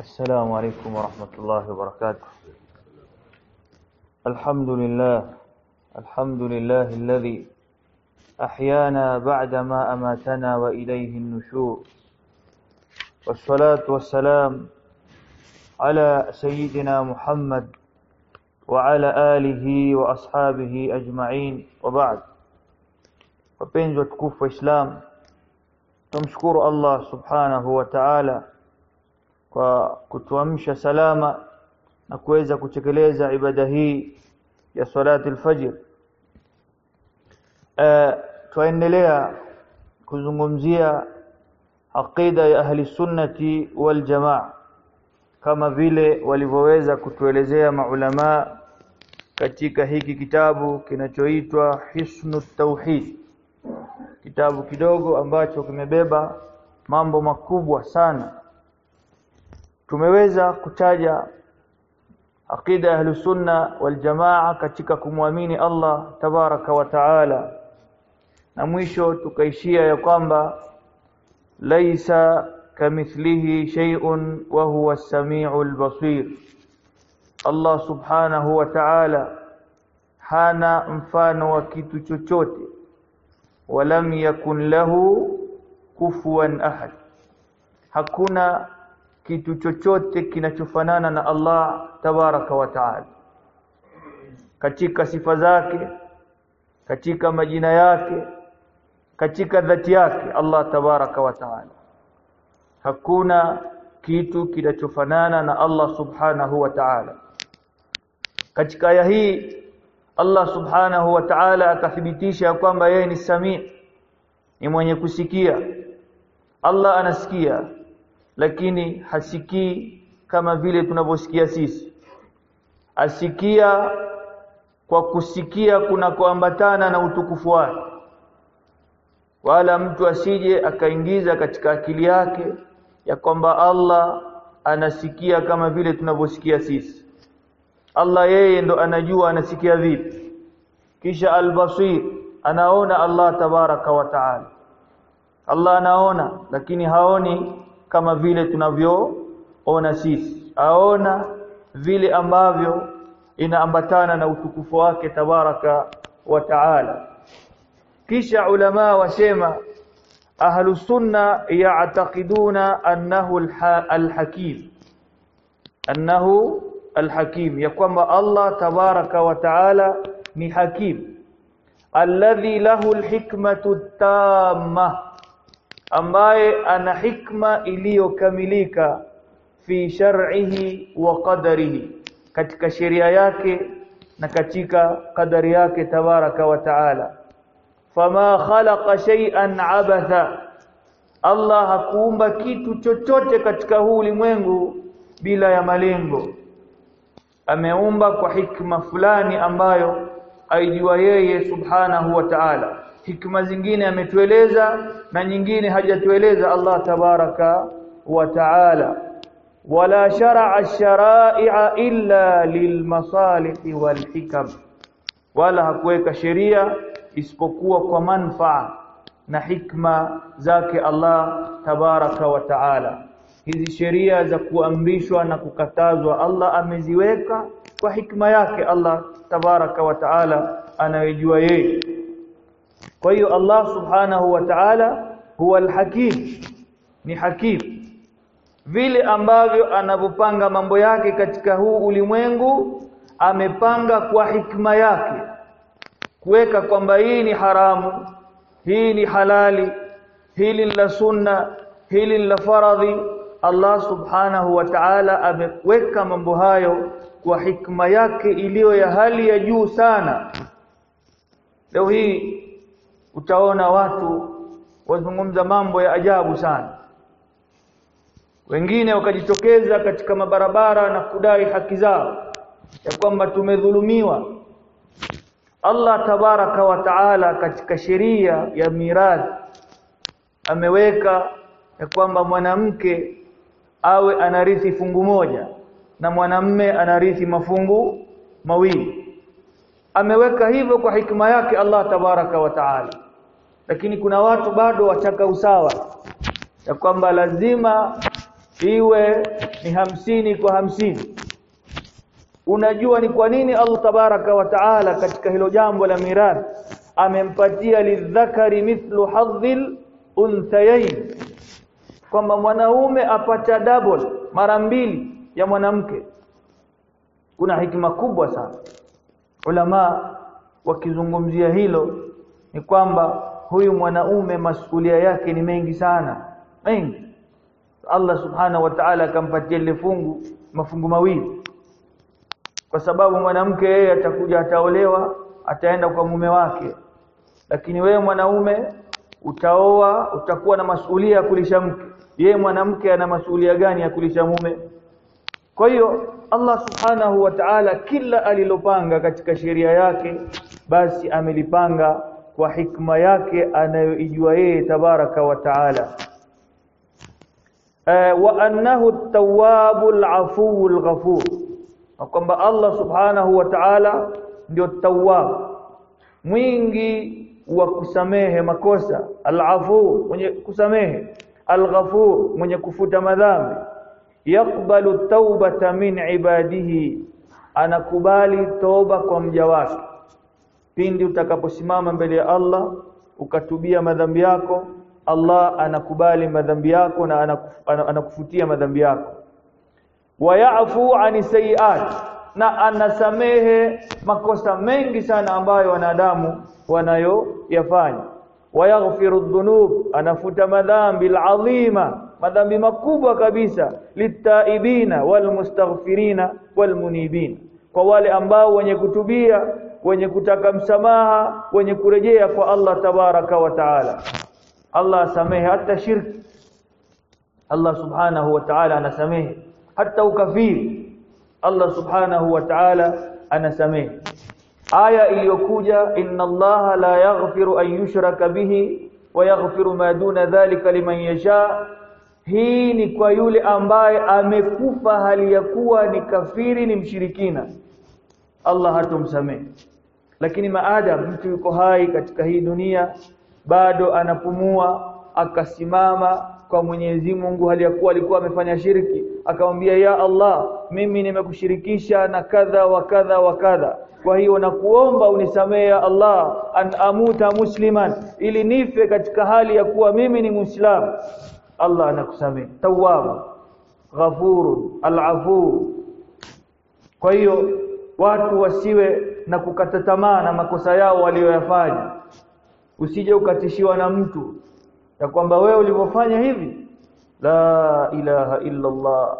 السلام عليكم ورحمة الله وبركاته. الحمد لله الحمد لله الذي أحيانا بعدما أماتنا وإليه النشور. والصلاة والسلام على سيدنا محمد وعلى آله وأصحابه أجمعين. وبعد wa Islam tumshukuru Allah subhanahu wa ta'ala kwa kutuamsha salama na kuweza kutekeleza ibada hii ya salati al-fajr uh, tuendelea kuzungumzia aqida ya ahli sunnati wal jamaa kama vile walivyoweza kutuelezea maulama katika hiki kitabu kinachoitwa Hisnu Tauhid kitabu kidogo ambacho kimebeba mambo makubwa sana tumeweza kutaja aqida ya ahlus sunna katika kumwamini Allah tabaraka wa taala. Na mwisho tukaishia ya kwamba laisa kamithlihi shay'un wa huwa as-sami'ul basir. Allah subhanahu wa ta'ala hana mfano wa kitu chochote. Walam yakun lahu kufuwan ahad. Hakuna kitu chochote kinachofanana na Allah tabaraka wa taala. Katika sifa zake katika majina yake katika dhati yake Allah tabaraka wa taala. Hakuna kitu kinachofanana na Allah subhanahu wa ta'ala. Katika aya hii Allah subhanahu wa ta'ala akathibitisha kwamba yeye ni samii ni mwenye kusikia. Allah anasikia lakini hasikii kama vile tunavyosikia sisi. Asikia kwa kusikia kunakoambatana na utukufu wake. Wala mtu asije akaingiza katika akili yake ya kwamba Allah anasikia kama vile tunavyosikia sisi. Allah yeye ndo anajua anasikia vipi. Kisha al-basir anaona Allah tabaraka wa taala. Allah anaona lakini haoni kama vile tunavyoona sisi. Aona vile ambavyo inaambatana na utukufu wake tabaraka wa taala. Kisha ulama wasema ahlu sunna ya'taqiduna annahu al-hakim. Annahu al-hakim. Ya kwamba Allah tabaraka wa taala ni hakim. Alladhi lahu alhikmatu tamma ambaye ana hikma iliyokamilika fi shar'ihi wa qadarihi katika sheria yake na katika kadari yake tabaraka wa taala. Fama khalaqa shay'an abatha Allah hakuumba kitu chochote katika huu ulimwengu bila ya malengo. Ameumba kwa hikma fulani ambayo aijua yeye subhanahu wa ta'ala hikma zingine ametueleza na nyingine hajatueleza. Allah tabaraka wa ta'ala. Wala shar'a ash-shara'i'a illa lilmasalihi walhikam. Wala hakuweka sheria isipokuwa kwa manfaa na hikma zake Allah tabaraka wa taala. Hizi sheria za kuamrishwa na kukatazwa Allah ameziweka kwa hikma yake Allah tabaraka wa taala anayejua yeye kwa hiyo Allah subhanahu wa ta'ala huwa al-hakim ni hakim. Vile ambavyo anavyopanga mambo yake katika huu ulimwengu amepanga kwa hikma yake. Kuweka kwamba hii ni haramu hii ni halali hili la sunna hili la faradhi. Allah subhanahu wa ta'ala ameweka mambo hayo kwa hikma yake iliyo ya hali ya juu sana. Leo hii utaona watu wazungumza mambo ya ajabu sana. Wengine wakajitokeza katika mabarabara na kudai haki zao ya kwamba tumedhulumiwa. Allah tabaraka wa taala katika sheria ya mirathi ameweka ya kwamba mwanamke awe anarithi fungu moja na mwanamme anarithi mafungu mawili. Ameweka hivyo kwa hikma yake Allah tabaraka wa taala lakini kuna watu bado wataka usawa. Ya kwamba lazima iwe ni hamsini kwa hamsini. Unajua ni kwa nini Allah tabaraka wa taala katika hilo jambo la mirathi amempatia lidhakari mithlu hadhil unthayain kwamba mwanaume apata double mara mbili ya mwanamke. Kuna hikima kubwa sana. Ulama wakizungumzia hilo ni kwamba huyu mwanaume masulia yake ni mengi sana. Mengi. Allah subhanahu wa ta'ala akampatia ile fungu mafungu mawili. Kwa sababu mwanamke yeye atakuja ataolewa ataenda kwa mume wake. Lakini wewe mwanaume utaoa utakuwa na masulia ya kulisha mke. Yeye mwanamke ana masulia gani ya kulisha mume? Kwa hiyo Allah subhanahu wa ta'ala kila alilopanga katika sheria yake basi amelipanga kwa hikma yake anayoijua yeye tabaraka wa ta'ala. Wa annahu at-tawwabul afuwul ghafur kwamba Allah subhanahu wa ta'ala ndio tawwab mwingi wa kusamehe makosa al-afu mwenye kusamehe al-ghafur mwenye kufuta madhambi. Yakbalu taubata min ibadihi anakubali toba kwa mja wake pindi utakaposimama mbele ya Allah ukatubia madhambi yako Allah anakubali madhambi yako na anakufutia madhambi yako. Wayafu ani sayiat na anasamehe makosa mengi sana ambayo wanadamu wanayoyafanya. Wayaghfiru dhunub anafuta madhambi alazima madhambi makubwa kabisa litaibina walmustaghfirina walmunibina. Kwa wale ambao wenye kutubia wenye kutaka msamaha wenye kurejea kwa Allah tabaraka wa taala. Allah asamehe hata shirki. Allah subhanahu wa ta'ala anasamehe. Hata ukafiri. Allah subhanahu wa ta'ala anasamehe. Aya iliyokuja inna allaha la yaghfiru an yushraka bihi wa yaghfiru ma duna dhalika liman yasha. Hii ni kwa yule ambaye amekufa hali ya kuwa ni kafiri ni mshirikina. Allah hatomsamehe lakini maadam mtu yuko hai katika hii dunia bado anapumua akasimama kwa Mwenyezi Mungu hali ya kuwa alikuwa amefanya shirki akamwambia ya Allah mimi nimekushirikisha na kadha wa kadha wa kadha. Kwa hiyo nakuomba unisamehe ya Allah an amuta musliman ili nife katika hali ya kuwa mimi ni muislamu. Allah anakusamehe. Tawwab ghafurun alafu. Kwa hiyo watu wasiwe na kukata tamaa na makosa yao waliyoyafanya. Usije ukatishiwa na mtu ya kwamba wewe ulivyofanya hivi la ilaha illa Allah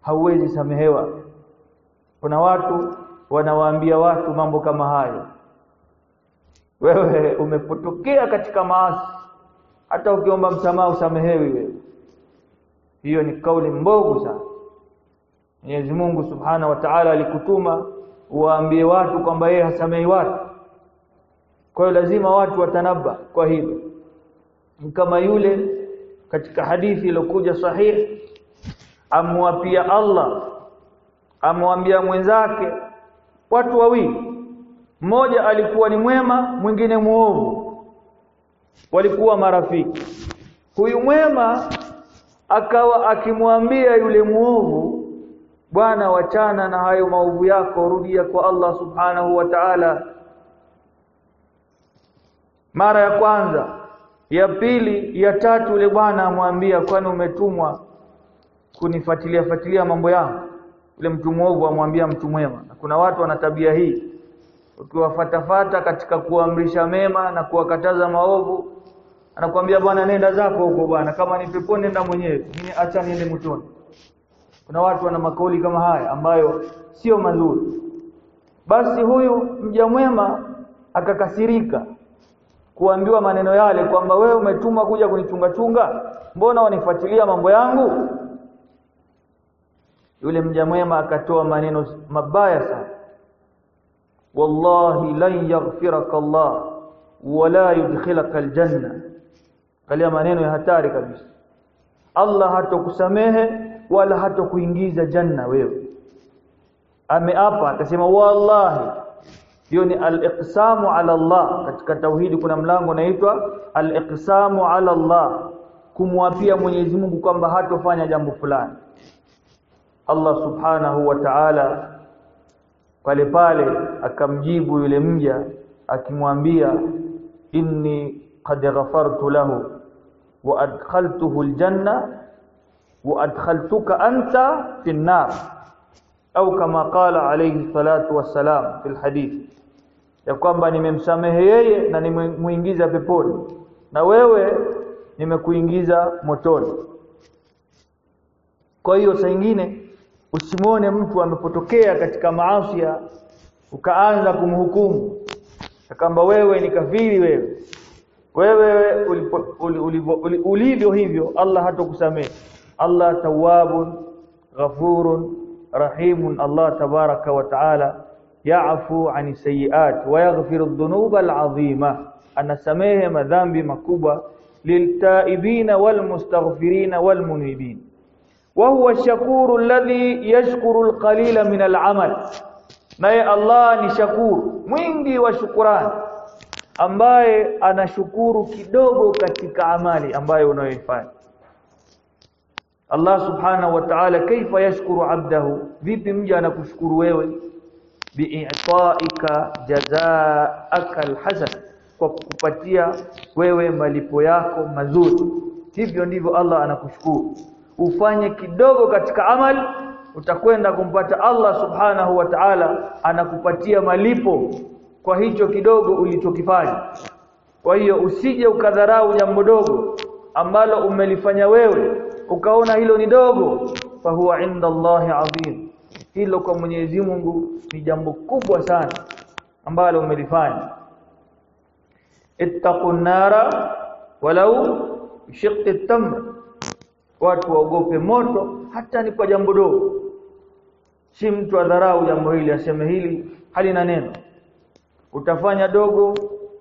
hauwezi samehewa. Kuna watu wanawaambia watu mambo kama hayo. Wewe umepotokea katika maasi hata ukiomba msamaha usamehewi wewe. Hiyo ni kauli mbovu sana Mwenyezi Mungu Subhana wa Ta'ala alikutuma waambie watu kwamba yeye hasamei watu. Kwa hiyo lazima watu watanaba kwa hilo. Kama yule katika hadithi iliyokuja sahihi amwapia Allah amwambia mwenzake watu wawili. Mmoja alikuwa ni mwema mwingine muovu. Walikuwa marafiki. Huyu mwema akawa akimwambia yule muovu bwana wachana na hayo maovu yako rudia kwa Allah subhanahu wa ta'ala. Mara ya kwanza ya pili ya tatu yule bwana amwambia kwani umetumwa kunifuatilia fuatilia mambo yangu? Yule mtu mwovu amwambia mtu mwema. Na kuna watu wana tabia hii. Ukiwafatafata katika kuamrisha mema na kuwakataza maovu anakuambia bwana nenda zako huko bwana. Kama ni peponi nenda mwenyewe. Mimi acha niende motoni kuna watu wana makauli kama haya ambayo sio mazuri. Basi huyu mja mwema akakasirika kuambiwa maneno yale kwamba wewe umetuma kuja kunichunga chunga mbona wanifuatilia mambo yangu? Yule mja mwema akatoa maneno mabaya sana. Wallahi lan yaghfiraka Allah wala yudkhilaka aljanna. Kalia maneno ya hatari kabisa. Allah hatokusamehe wala hatokuingiza janna wewe. Ameapa akasema wallahi. Hiyo ni al-iqsamu ala Allah. Katika tauhidi kuna mlango unaitwa al-iqsamu ala Allah. Kumwapia Mwenyezi Mungu kwamba hatofanya jambo fulani. Allah subhanahu wa ta'ala pale pale akamjibu yule mja akimwambia inni qad ghafartu lahu wa adkhaltuhu aljanna wa adkhaltuka anta fi an-nar au kama qala alayhi salatu wassalam fil hadith. Ya kwamba nimemsamehe yeye na nimemuingiza peponi. Na wewe nimekuingiza motoni. Kwa hiyo saa nyingine usimwone mtu amepotokea katika maasi ukaanza kumhukumu. Kwamba wewe ni kafiri wewe. Wewe ulivyo hivyo Allah hatakusamehe Ghafurun rahimun Allah tabaraka wa taala ya'fu 'ani sayiat wa yaghfiru dhunuba al'azima anasamehe madhambi makubwa liltaibina walmustaghfirina walmunibin wa huwa ash-shakuru alladhi yashkuru al-qalila min al-'amal naye Allah ni shakuru mwingi wa shukurani ambaye anashukuru kidogo katika amali ambayo unayoifanya Allah subhanahu wa ta'ala kaifa yashkuru 'abdahu? Vipi mja anakushukuru wewe? Bi'ita'ika jazaa'aka alhasan kwa kukupatia wewe malipo yako mazuri. Hivyo ndivyo Allah anakushukuru. Ufanye kidogo katika amali utakwenda kumpata Allah subhanahu wa ta'ala anakupatia malipo kwa hicho kidogo ulichokifanya. Kwa hiyo usije ukadharau jambo dogo ambalo umelifanya wewe ukaona hilo ni dogo fa huwa inda Allahi adhim hilo kwa Mwenyezi Mungu ni jambo kubwa sana ambalo umelifanya. Ittaqun nara walau shiqqi tamr. Watu waogope moto hata ni kwa jambo dogo. Si mtu adharau jambo hili aseme hili halina neno. Utafanya dogo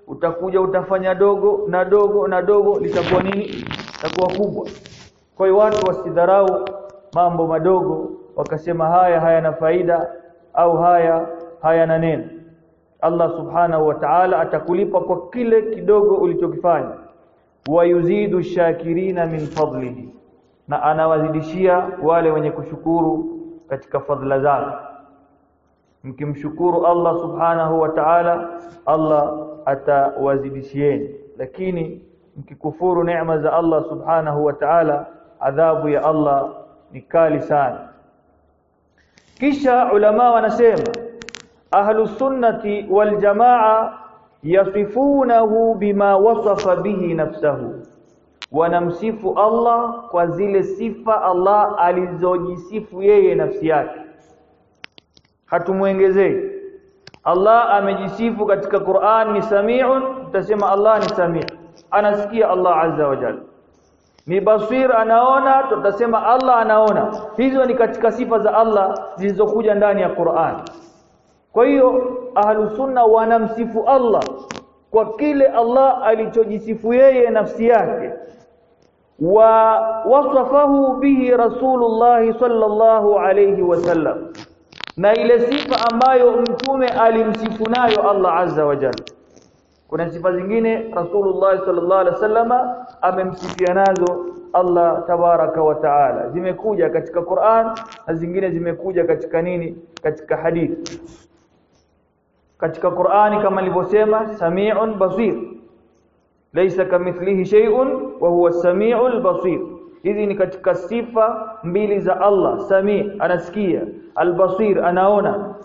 utakuja utafanya dogo na dogo na dogo litakuwa nini? Litakuwa kubwa kwa hiyo watu wasidharau mambo madogo wakasema haya hayana faida au haya hayana neno. Allah subhanahu wa ta'ala atakulipa kwa kile kidogo ulichokifanya. Wayuzidu shakirina min fadlihi. Na anawazidishia wale wenye kushukuru katika fadhila zake. Mkimshukuru Allah subhanahu wa ta'ala Allah atawazidishieni. Lakini mkikufuru neema za Allah subhanahu wa ta'ala adhabu ya Allah ni kali sana. Kisha ulama wanasema ahlu sunnati wal jamaa yasifunahu bima wasafa bihi nafsahu. Wanamsifu Allah kwa zile sifa Allah alizojisifu yeye nafsi yake. Hatumuongezei Allah amejisifu katika Qur'an ni sami'un utasema Allah ni sami' anasikia Allah azza wa jalla ni basir anaona tutasema Allah anaona. Hizo ni katika sifa za Allah zilizokuja ndani ya Qur'an. Kwa hiyo ahlusunna wanamsifu Allah kwa kile Allah alichojisifu yeye nafsi yake. Wa wasafahu bihi rasulullah sallallahu alayhi wasallam na ile sifa ambayo mtume alimsifu nayo Allah azza wa jalla kuna sifa zingine rasulullah sallallahu alaihi wasallama amemsifia nazo Allah tabaraka wa taala. Zimekuja katika Qur'an na zingine zimekuja katika nini? Katika hadithi katika Qur'ani kama nilivyosema sami'un basir. Laysa kamithlihi shay'un wa huwa as-sami'ul basir. Hizi ni katika sifa mbili za Allah. Sami anasikia al-basir anaona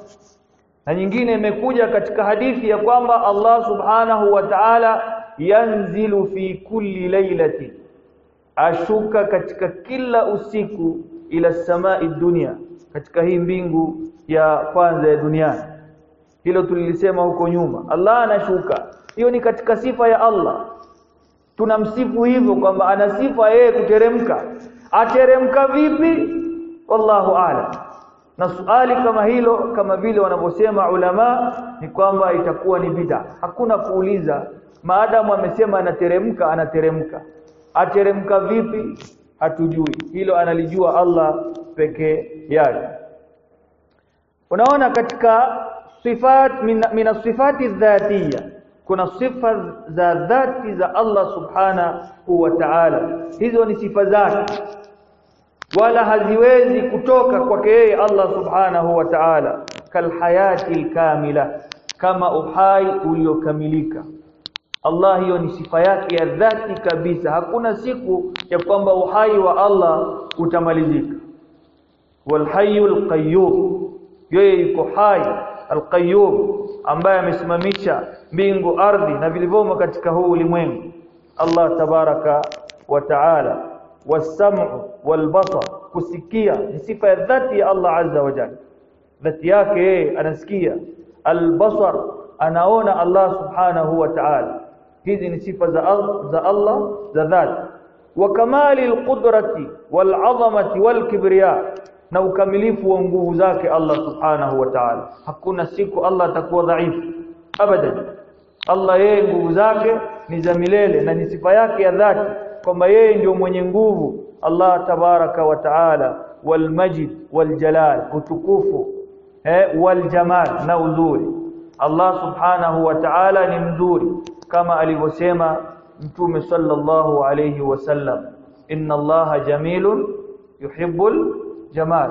na nyingine imekuja katika hadithi ya kwamba Allah subhanahu wa ta'ala yanzilu fi kulli lailati ashuka katika kila usiku ila samai dunia katika hii mbingu ya kwanza ya duniani. Hilo tulilisema huko nyuma. Allah anashuka. Hiyo ni katika sifa ya Allah. Tunamsifu hivyo kwamba ana sifa yeye kuteremka. Ateremka vipi? Wallahu a'lam na suali kama hilo kama vile wanavyosema ulama ni kwamba itakuwa ni bid'a. Hakuna kuuliza maadamu amesema anateremka anateremka. Ateremka vipi? Hatujui. Hilo analijua Allah pekee yake. Unaona katika sifat min, sifati dhatiya kuna sifa za dhati za Allah subhanahu wa ta'ala. Hizo ni sifa zake wala haziwezi kutoka kwake yeye Allah subhanahu wa ta'ala. Kalhayati kamila kama uhai uliokamilika. Allah hiyo ni sifa yake ya dhati kabisa. Hakuna siku ya kwamba uhai wa Allah utamalizika. Walhayyul qayyum yeye yuko hai alqayyum ambaye amesimamisha mbingu ardhi na vilivyomo katika huu ulimwengu. Allah tabaraka wa taala والسمع والبصر كسكية صفة ذاتي الله عز وجل. ذاتي ياكي أنا سكية. البصر أنا أون الله سبحانه وتعالى. هذه صفة ذا الله ذا ذات. وكمال القدرة والعظمة والكبرياء. نو كمليف ونقوه ذاك الله سبحانه وتعالى. حقنا سيكو الله تكو ضعيف. أبداً. Allah yeye nguvu zake ni za milele na ni sifa yake ya dhati kwamba yeye ndio mwenye nguvu. Allah tabaraka wa taala walmajid waljalal utukufu eh waljamal na uzuri. Allah subhanahu wa ta'ala ni mzuri kama alivyosema mtume sallallahu alayhi wasallam inna allaha jamilun yuhibbul jamal.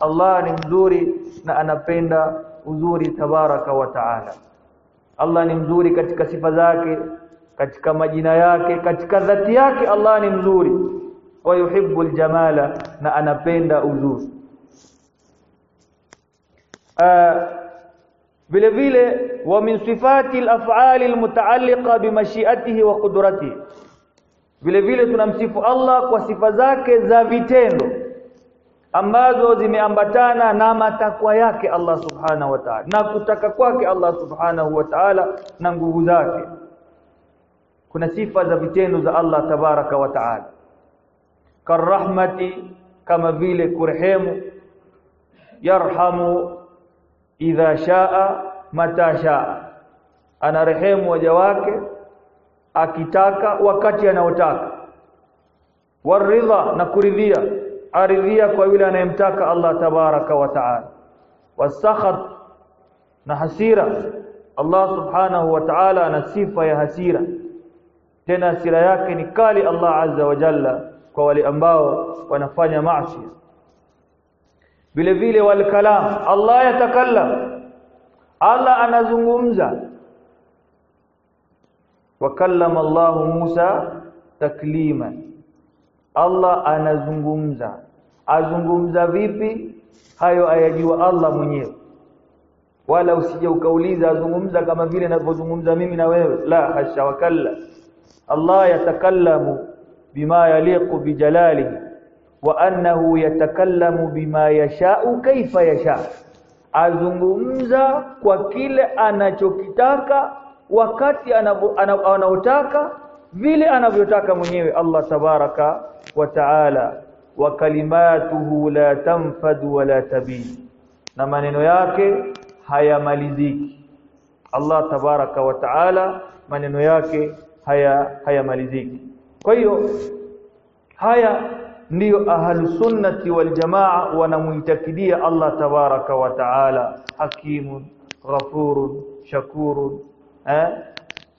Allah ni mzuri na anapenda uzuri tabaraka wa taala Allah ni mzuri katika sifa zake katika majina yake katika dhati yake Allah ni mzuri. Wa yuhibbul jamala na anapenda uzuri. Vile vile wa min sifati al-af'ali al-muta'alliqa bi mashi'atihi wa qudratihi. Vile vile tunamsifu Allah kwa sifa zake za vitendo ambazo zimeambatana na matakwa yake Allah subhanahu wa ta'ala na kutaka kwake Allah subhanahu wa ta'ala na nguvu zake. Kuna sifa za vitendo za Allah tabaraka wa ta'ala. Karahmati kama vile kurehemu yarhamu idha shaa mata shaa. Anarehemu waja wake akitaka wakati anaotaka. Waridha na kuridhia aridhia kwa yule anayemtaka Allah tabaraka wa taala wasakhat na hasira Allah subhanahu wa ta'ala ana sifa ya hasira tena hasira yake ni kali Allah azza wa jalla kwa wale ambao wanafanya maasi vile vile wal kalam Allah yatakallam Allah anazungumza wakallama Allah Musa taklima Allah anazungumza. Azungumza vipi? Hayo ayajua Allah mwenyewe. Wala usije ukauliza azungumza kama vile ninavyozungumza mimi na wewe. La hasha wakalla Allah yatakallamu bima yaliqu bijalalihi wa annahu yatakallamu bima yasha'u kaifa yasha. Azungumza kwa kile anachokitaka wakati anaotaka vile anavyotaka mwenyewe. Allah tabaraka wa kalimatuhu la tanfadu wala tabid na maneno yake hayamaliziki. Allah tabaraka wa taala maneno yake haya hayamaliziki. Kwa hiyo haya ndiyo ahlusunnati waljamaa wanamuitakidia Allah tabaraka wa taala. Hakimun ghafurun shakurun eh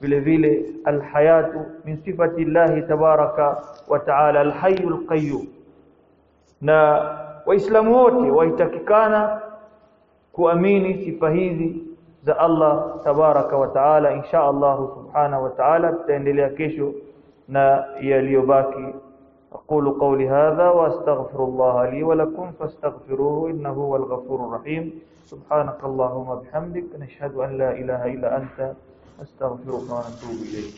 vile vile alhayatu min sifati llahi tabaraka wa taala alhayyul qayyum na waislamu wote waitakikana kuamini sifa hizi za Allah tabaraka wa taala insha Allah subhanahu wa taala tutaendelea kesho na yaliyobaki أقول قولي هذا وأستغفر الله لي ولكم فاستغفروه إنه هو الغفور الرحيم سبحانك اللهم بحمدك نشهد أن لا إله إلا أنت أستغفرك ونتوب إليك